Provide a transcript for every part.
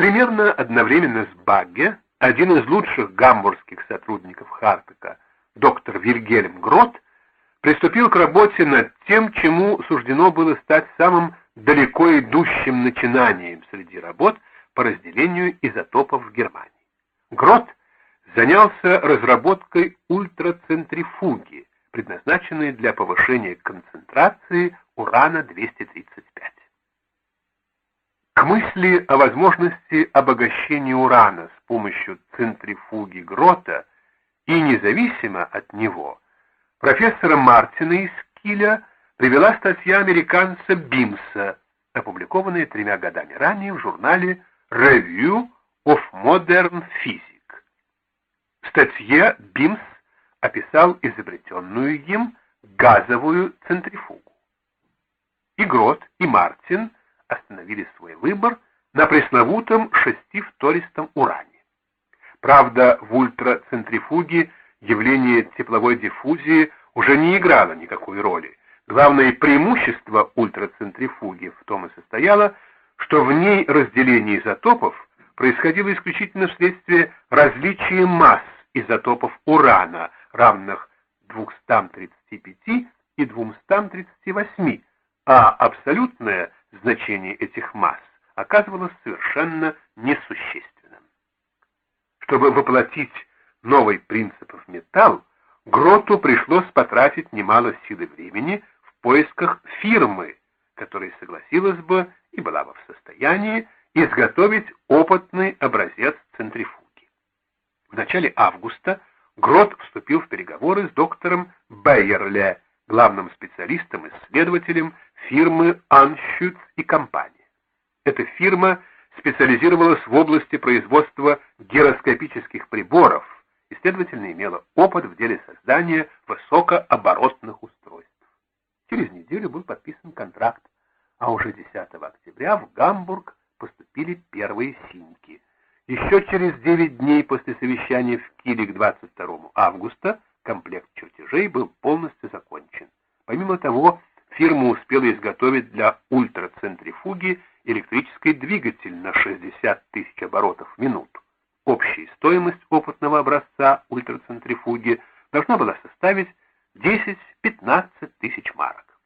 Примерно одновременно с Багге один из лучших гамбургских сотрудников Хартека, доктор Вильгельм Грот, приступил к работе над тем, чему суждено было стать самым далеко идущим начинанием среди работ по разделению изотопов в Германии. Грот занялся разработкой ультрацентрифуги, предназначенной для повышения концентрации урана-235. К мысли о возможности обогащения урана с помощью центрифуги Грота и независимо от него, профессора Мартина из Киля привела статья американца Бимса, опубликованная тремя годами ранее в журнале Review of Modern Physics. В статье Бимс описал изобретенную им газовую центрифугу. И Грот, и Мартин остановили свой выбор на пресловутом шестифтористом уране. Правда, в ультрацентрифуге явление тепловой диффузии уже не играло никакой роли. Главное преимущество ультрацентрифуги в том и состояло, что в ней разделение изотопов происходило исключительно вследствие различия масс изотопов урана, равных 235 и 238, а абсолютное значение этих масс оказывалось совершенно несущественным. Чтобы воплотить новый принцип в металл, Гроту пришлось потратить немало сил и времени в поисках фирмы, которая согласилась бы и была бы в состоянии изготовить опытный образец центрифуги. В начале августа Грот вступил в переговоры с доктором Бейерле, главным специалистом-исследователем фирмы Аншюц и компания. Эта фирма специализировалась в области производства гироскопических приборов и, следовательно, имела опыт в деле создания высокооборотных устройств. Через неделю был подписан контракт, а уже 10 октября в Гамбург поступили первые симки – еще через 9 дней после совещания в Киле к 22 августа комплект чертежей был полностью закончен. Помимо того, фирма успела изготовить для ультрацентрифуги электрический двигатель на 60 тысяч оборотов в минуту. Общая стоимость опытного образца ультрацентрифуги должна была составить 10-15 тысяч марок.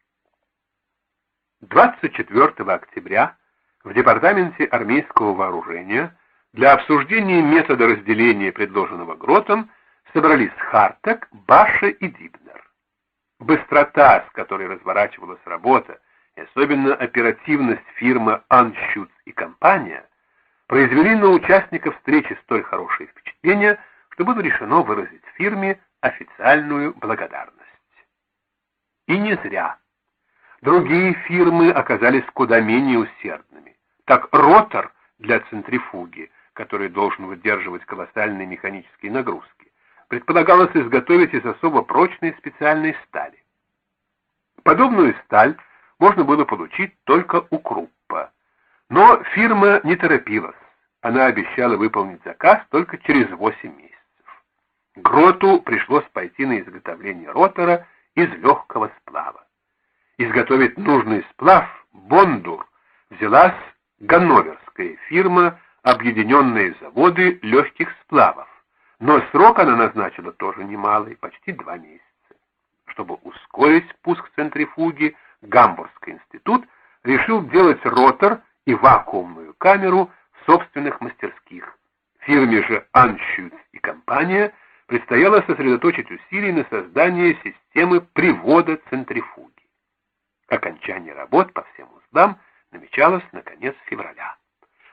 24 октября в Департаменте армейского вооружения для обсуждения метода разделения, предложенного Гротом, собрались Хартек, Баша и Дибнер. Быстрота, с которой разворачивалась работа, и особенно оперативность фирмы «Анщуц» и компания, произвели на участников встречи столь хорошее впечатление, что было решено выразить фирме официальную благодарность. И не зря. Другие фирмы оказались куда менее усердными. Так ротор для центрифуги который должен выдерживать колоссальные механические нагрузки, предполагалось изготовить из особо прочной специальной стали. Подобную сталь можно было получить только у Круппа. Но фирма не торопилась. Она обещала выполнить заказ только через 8 месяцев. Гроту пришлось пойти на изготовление ротора из легкого сплава. Изготовить нужный сплав, Бондур, взялась ганноверская фирма объединенные заводы легких сплавов, но срок она назначила тоже немалый, почти два месяца. Чтобы ускорить пуск центрифуги, Гамбургский институт решил делать ротор и вакуумную камеру в собственных мастерских. Фирме же Аншюц и компания предстояло сосредоточить усилия на создании системы привода центрифуги. Окончание работ по всем узлам намечалось на конец февраля.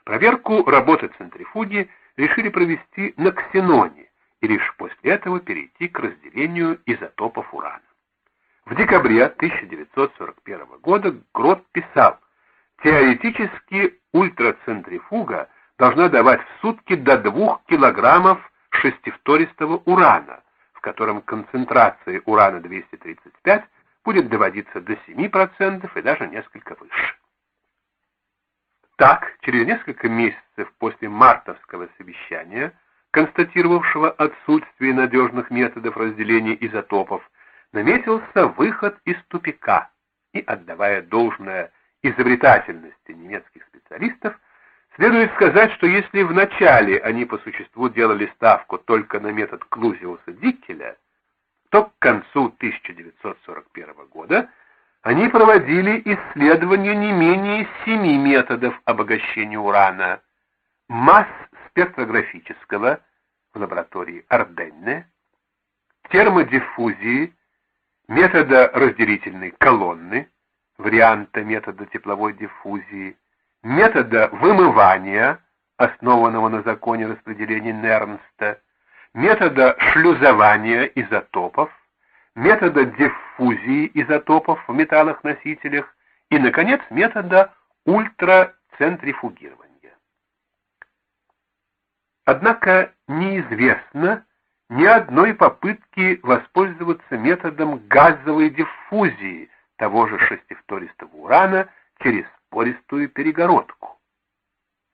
Проверку работы центрифуги решили провести на ксеноне и лишь после этого перейти к разделению изотопов урана. В декабре 1941 года Грот писал, теоретически ультрацентрифуга должна давать в сутки до 2 килограммов шестифтористого урана, в котором концентрация урана-235 будет доводиться до 7% и даже несколько выше. Так, через несколько месяцев после мартовского совещания, констатировавшего отсутствие надежных методов разделения изотопов, наметился выход из тупика, и, отдавая должное изобретательности немецких специалистов, Следует сказать, что если вначале они по существу делали ставку только на метод Клузиуса-Диккеля, то к концу 1941 года они проводили исследования не менее семи методов обогащения урана, масс спектрографического в лаборатории Арденне, термодиффузии, метода разделительной колонны, варианта метода тепловой диффузии, метода вымывания, основанного на законе распределения Нернста, метода шлюзования изотопов, метода диффузии изотопов в металлах-носителях и, наконец, метода ультрацентрифугирования. Однако неизвестно ни одной попытки воспользоваться методом газовой диффузии того же шестифтористого урана через пористую перегородку.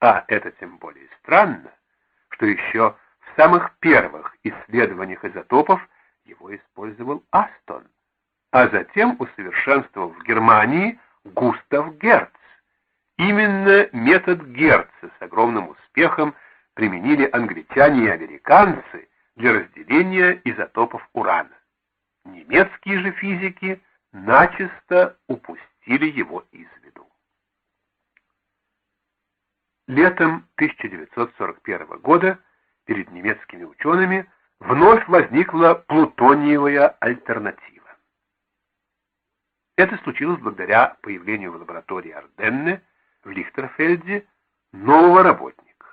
А это тем более странно, что еще в самых первых исследованиях изотопов его использовал Астон, а затем усовершенствовал в Германии Густав Герц. Именно метод Герца с огромным успехом применили англичане и американцы для разделения изотопов урана. Немецкие же физики начисто упустили его из виду. Летом 1941 года перед немецкими учеными вновь возникла плутониевая альтернатива. Это случилось благодаря появлению в лаборатории Арденне в Лихтерфельде нового работника.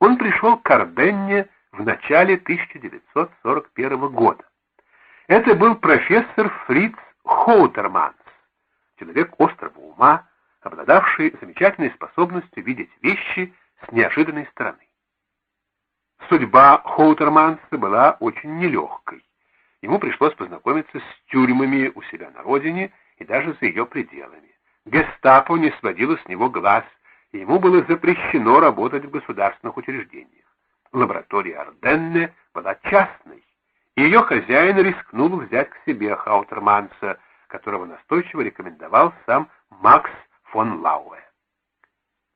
Он пришел к Арденне в начале 1941 года. Это был профессор Фриц Хоутерманс, человек острого ума, обладавший замечательной способностью видеть вещи с неожиданной стороны. Судьба Хоутерманса была очень нелегкой. Ему пришлось познакомиться с тюрьмами у себя на родине и даже за ее пределами. Гестапо не сводило с него глаз, и ему было запрещено работать в государственных учреждениях. Лаборатория Арденне была частной, и ее хозяин рискнул взять к себе Хаутерманса, которого настойчиво рекомендовал сам Макс фон Лауэ.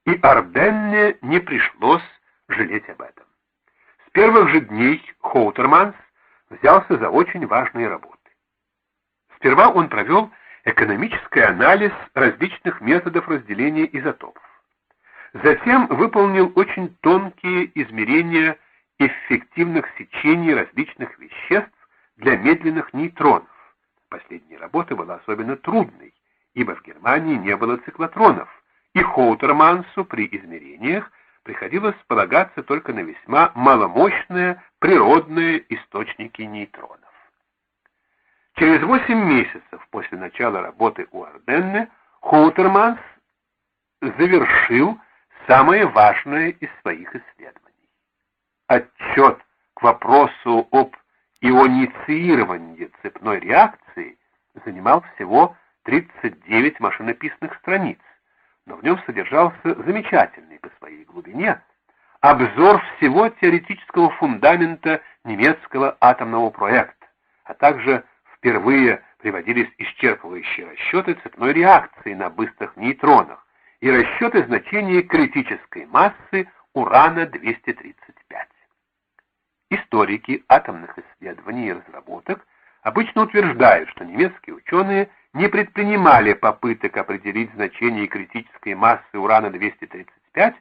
И Арденне не пришлось жалеть об этом. Первых же дней Хоутерманс взялся за очень важные работы. Сперва он провел экономический анализ различных методов разделения изотопов. Затем выполнил очень тонкие измерения эффективных сечений различных веществ для медленных нейтронов. Последняя работа была особенно трудной, ибо в Германии не было циклотронов, и Хоутермансу при измерениях приходилось полагаться только на весьма маломощные природные источники нейтронов. Через 8 месяцев после начала работы у Арденне Хоутерманс завершил самое важное из своих исследований. Отчет к вопросу об инициировании цепной реакции занимал всего 39 машинописных страниц, но в нем содержался замечательный глубине обзор всего теоретического фундамента немецкого атомного проекта, а также впервые приводились исчерпывающие расчеты цепной реакции на быстрых нейтронах и расчеты значения критической массы урана-235. Историки атомных исследований и разработок обычно утверждают, что немецкие ученые не предпринимали попыток определить значение критической массы урана-235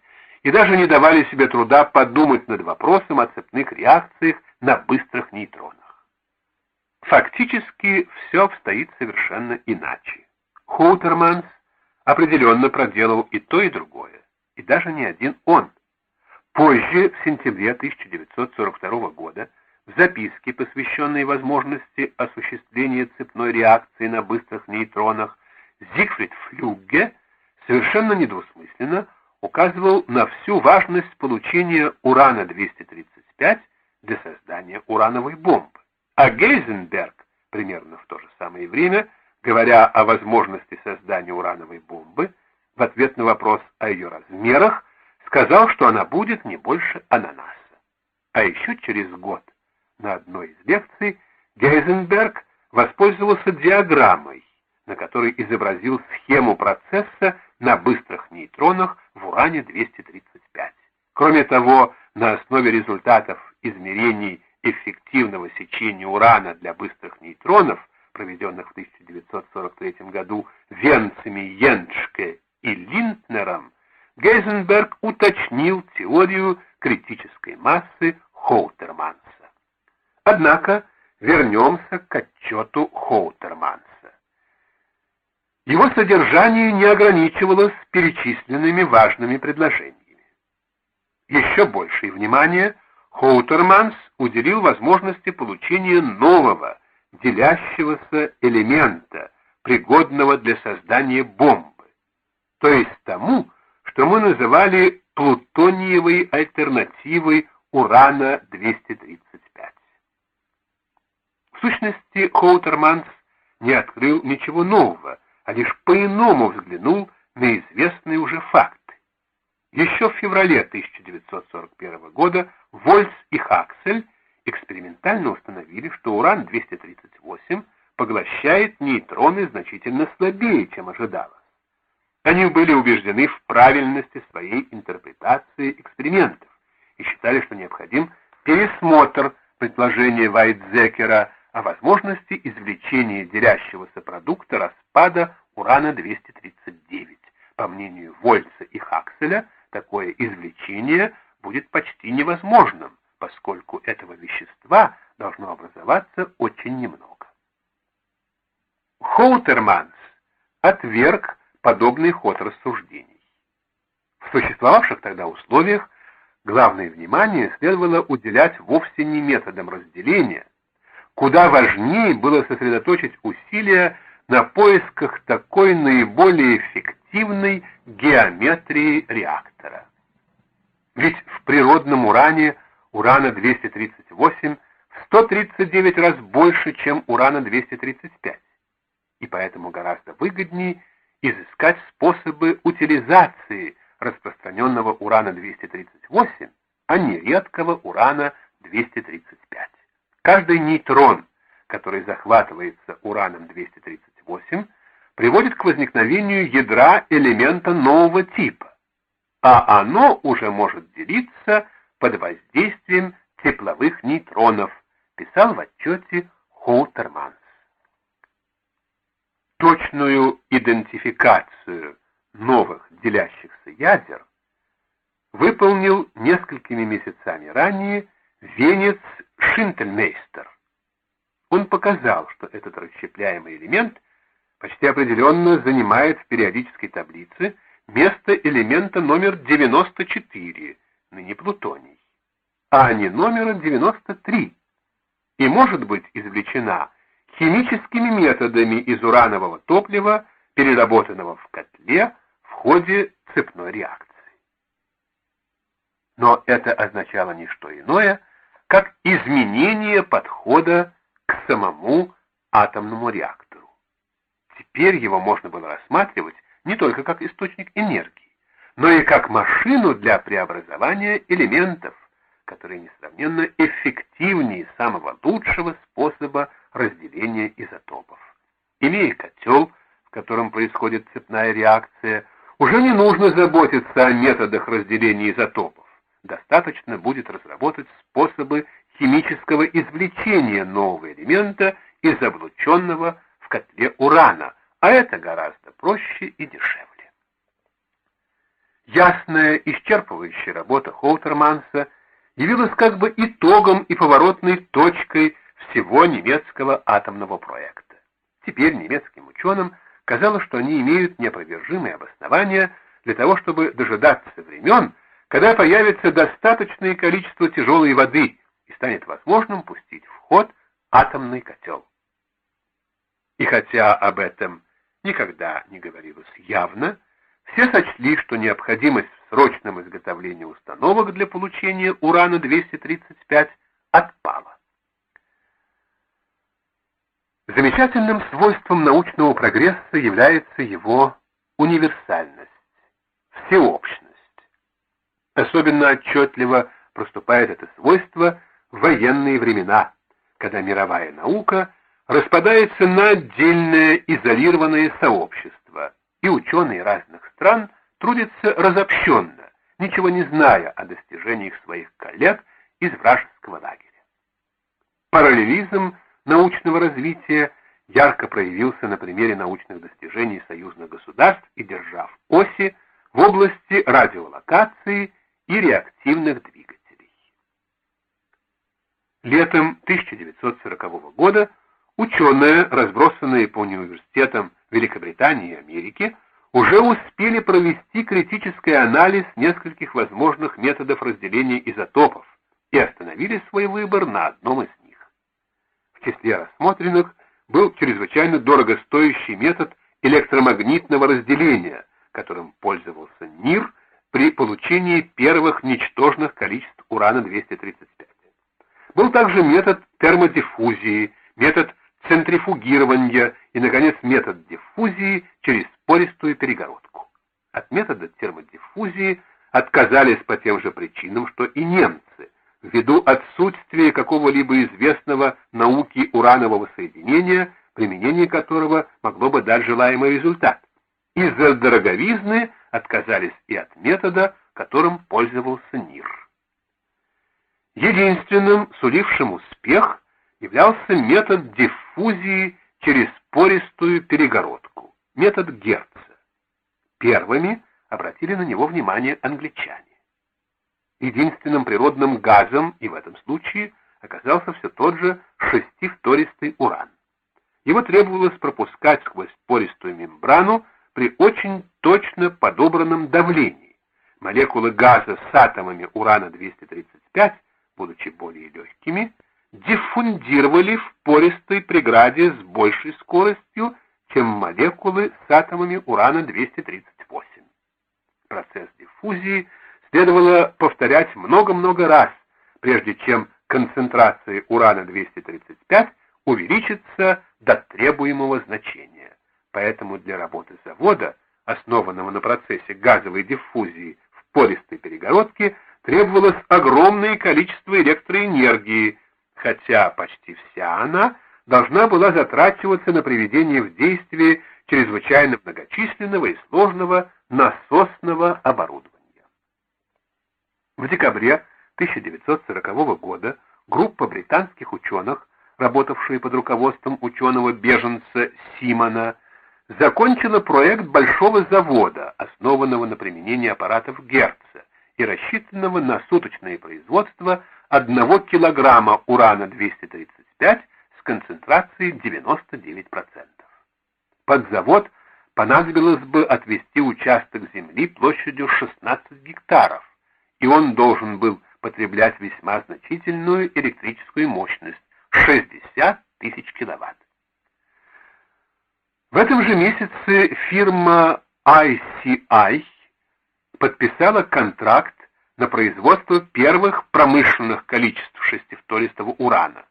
и даже не давали себе труда подумать над вопросом о цепных реакциях на быстрых нейтронах. Фактически все обстоит совершенно иначе. Хоутерманс определенно проделал и то, и другое, и даже не один он. Позже, в сентябре 1942 года, в записке, посвященной возможности осуществления цепной реакции на быстрых нейтронах, Зигфрид Флюгге совершенно недвусмысленно указывал на всю важность получения урана-235 для создания урановой бомбы. А Гейзенберг примерно в то же самое время, говоря о возможности создания урановой бомбы, в ответ на вопрос о ее размерах, сказал, что она будет не больше ананаса. А еще через год на одной из лекций Гейзенберг воспользовался диаграммой, на которой изобразил схему процесса на быстрых нейтронах в уране-235. Кроме того, на основе результатов измерений эффективного сечения урана для быстрых нейтронов, проведенных в 1943 году венцами Йеншке и Линтнером, Гейзенберг уточнил теорию критической массы Хоутерманса. Однако вернемся к отчету Хоутерманса. Его содержание не ограничивалось перечисленными важными предложениями. Еще большее внимание Хоутерманс уделил возможности получения нового, делящегося элемента, пригодного для создания бомбы, то есть тому, что мы называли плутониевой альтернативой урана-235. В сущности, Хоутерманс не открыл ничего нового, а лишь по-иному взглянул на известные уже факты. Еще в феврале 1941 года Вольц и Хаксель экспериментально установили, что уран-238 поглощает нейтроны значительно слабее, чем ожидалось. Они были убеждены в правильности своей интерпретации экспериментов и считали, что необходим пересмотр предложения Вайтзекера о возможности извлечения делящегося продукта распада урана-239. По мнению Вольца и Хакселя, такое извлечение будет почти невозможным, поскольку этого вещества должно образоваться очень немного. Хоутерманс отверг подобный ход рассуждений. В существовавших тогда условиях главное внимание следовало уделять вовсе не методам разделения, куда важнее было сосредоточить усилия на поисках такой наиболее эффективной геометрии реактора. Ведь в природном уране урана-238 в 139 раз больше, чем урана-235, и поэтому гораздо выгоднее изыскать способы утилизации распространенного урана-238, а не редкого урана-235. Каждый нейтрон, который захватывается ураном-238, приводит к возникновению ядра элемента нового типа, а оно уже может делиться под воздействием тепловых нейтронов, писал в отчете Хоутерманс. Точную идентификацию новых делящихся ядер выполнил несколькими месяцами ранее венец Шинтельмейстер. Он показал, что этот расщепляемый элемент почти определенно занимает в периодической таблице место элемента номер 94, ныне плутоний, а не номера 93, и может быть извлечена химическими методами из уранового топлива, переработанного в котле в ходе цепной реакции. Но это означало не что иное, как изменение подхода к самому атомному реактору. Теперь его можно было рассматривать не только как источник энергии, но и как машину для преобразования элементов, которые несравненно эффективнее самого лучшего способа разделения изотопов. Имея котел, в котором происходит цепная реакция, уже не нужно заботиться о методах разделения изотопов достаточно будет разработать способы химического извлечения нового элемента из облученного в котле урана, а это гораздо проще и дешевле. Ясная, исчерпывающая работа Хоутерманса явилась как бы итогом и поворотной точкой всего немецкого атомного проекта. Теперь немецким ученым казалось, что они имеют неопровержимые обоснования для того, чтобы дожидаться времен, когда появится достаточное количество тяжелой воды и станет возможным пустить в ход атомный котел. И хотя об этом никогда не говорилось явно, все сочли, что необходимость в срочном изготовлении установок для получения урана-235 отпала. Замечательным свойством научного прогресса является его универсальность, всеобщность. Особенно отчетливо проступает это свойство в военные времена, когда мировая наука распадается на отдельное изолированное сообщество, и ученые разных стран трудятся разобщенно, ничего не зная о достижениях своих коллег из вражеского лагеря. Параллелизм научного развития ярко проявился на примере научных достижений союзных государств и держав оси в области радиолокации и реактивных двигателей. Летом 1940 года ученые, разбросанные по университетам Великобритании и Америки, уже успели провести критический анализ нескольких возможных методов разделения изотопов и остановили свой выбор на одном из них. В числе рассмотренных был чрезвычайно дорогостоящий метод электромагнитного разделения, которым пользовался НИР при получении первых ничтожных количеств урана-235. Был также метод термодиффузии, метод центрифугирования и, наконец, метод диффузии через пористую перегородку. От метода термодиффузии отказались по тем же причинам, что и немцы, ввиду отсутствия какого-либо известного науки уранового соединения, применение которого могло бы дать желаемый результат. Из-за дороговизны отказались и от метода, которым пользовался НИР. Единственным, сулившим успех, являлся метод диффузии через пористую перегородку, метод Герца. Первыми обратили на него внимание англичане. Единственным природным газом и в этом случае оказался все тот же шестифтористый уран. Его требовалось пропускать сквозь пористую мембрану при очень точно подобранном давлении. Молекулы газа с атомами урана-235, будучи более легкими, диффундировали в пористой преграде с большей скоростью, чем молекулы с атомами урана-238. Процесс диффузии – следовало повторять много-много раз, прежде чем концентрация урана-235 увеличится до требуемого значения. Поэтому для работы завода, основанного на процессе газовой диффузии в пористой перегородке, требовалось огромное количество электроэнергии, хотя почти вся она должна была затрачиваться на приведение в действие чрезвычайно многочисленного и сложного насосного оборудования. В декабре 1940 года группа британских ученых, работавшая под руководством ученого-беженца Симона, закончила проект большого завода, основанного на применении аппаратов Герца и рассчитанного на суточное производство 1 килограмма урана-235 с концентрацией 99%. Под завод понадобилось бы отвести участок земли площадью 16 гектаров, и он должен был потреблять весьма значительную электрическую мощность – 60 тысяч киловатт. В этом же месяце фирма ICI подписала контракт на производство первых промышленных количеств шестифтористого урана.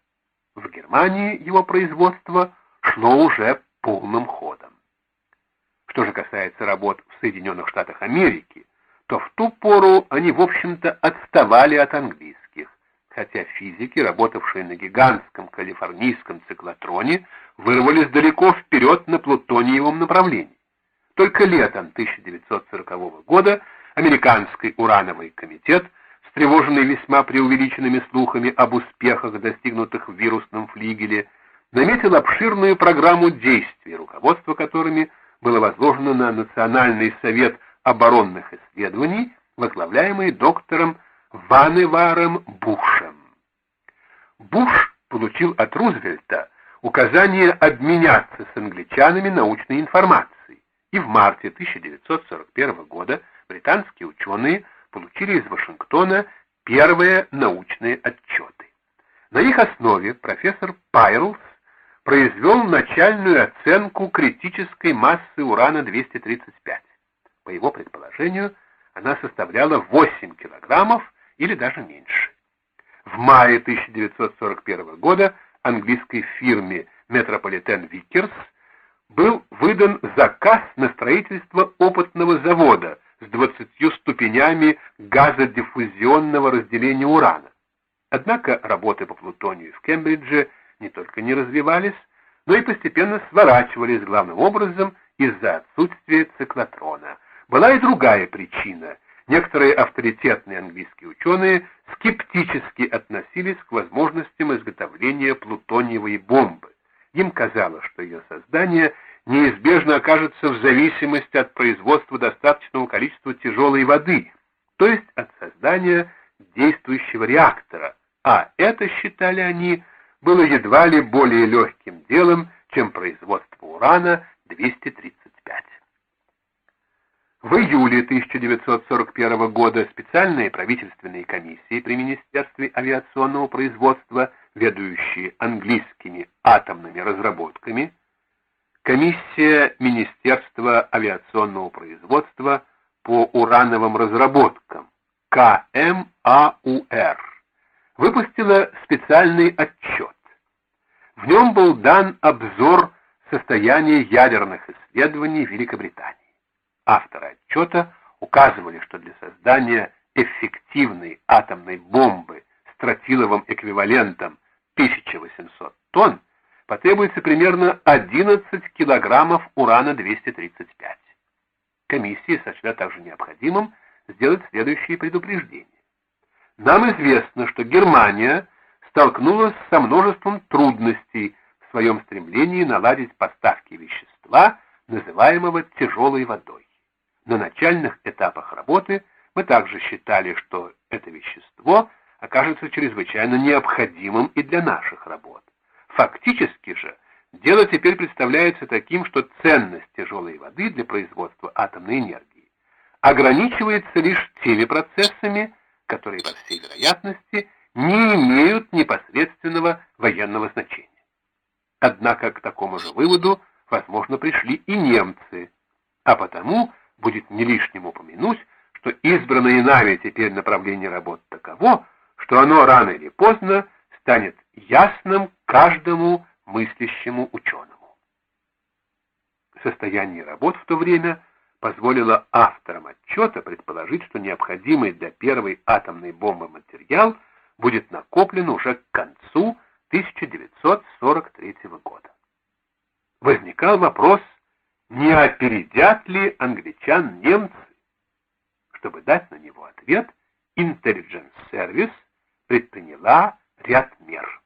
В Германии его производство шло уже полным ходом. Что же касается работ в Соединенных Штатах Америки, то в ту пору они, в общем-то, отставали от английских, хотя физики, работавшие на гигантском калифорнийском циклотроне, вырвались далеко вперед на плутониевом направлении. Только летом 1940 года американский урановый комитет, встревоженный весьма преувеличенными слухами об успехах, достигнутых в вирусном флигеле, наметил обширную программу действий, руководство которыми было возложено на Национальный совет оборонных исследований, возглавляемый доктором Ваневаром Бушем. Буш получил от Рузвельта указание обменяться с англичанами научной информацией, и в марте 1941 года британские ученые получили из Вашингтона первые научные отчеты. На их основе профессор Пайрлс произвел начальную оценку критической массы урана-235. По его предположению, она составляла 8 килограммов или даже меньше. В мае 1941 года английской фирме Metropolitan Vickers был выдан заказ на строительство опытного завода с 20 ступенями газодиффузионного разделения урана. Однако работы по плутонию в Кембридже не только не развивались, но и постепенно сворачивались главным образом из-за отсутствия циклотрона. Была и другая причина. Некоторые авторитетные английские ученые скептически относились к возможностям изготовления плутониевой бомбы. Им казалось, что ее создание неизбежно окажется в зависимости от производства достаточного количества тяжелой воды, то есть от создания действующего реактора, а это, считали они, было едва ли более легким делом, чем производство урана-235. В июле 1941 года специальные правительственные комиссии при Министерстве авиационного производства, ведущие английскими атомными разработками, комиссия Министерства авиационного производства по урановым разработкам, КМАУР, выпустила специальный отчет. В нем был дан обзор состояния ядерных исследований Великобритании. Авторы отчета указывали, что для создания эффективной атомной бомбы с тротиловым эквивалентом 1800 тонн потребуется примерно 11 килограммов урана-235. Комиссия сочла также необходимым сделать следующие предупреждения. Нам известно, что Германия столкнулась со множеством трудностей в своем стремлении наладить поставки вещества, называемого тяжелой водой. На начальных этапах работы мы также считали, что это вещество окажется чрезвычайно необходимым и для наших работ. Фактически же, дело теперь представляется таким, что ценность тяжелой воды для производства атомной энергии ограничивается лишь теми процессами, которые, по всей вероятности, не имеют непосредственного военного значения. Однако к такому же выводу, возможно, пришли и немцы, а потому будет не лишним упомянуть, что избранное нами теперь направление работ таково, что оно рано или поздно станет ясным каждому мыслящему ученому. Состояние работ в то время позволило авторам отчета предположить, что необходимый для первой атомной бомбы материал будет накоплен уже к концу 1943 года. Возникал вопрос, не опередят ли англичан немцы? Чтобы дать на него ответ, Intelligence Service предприняла ряд мер.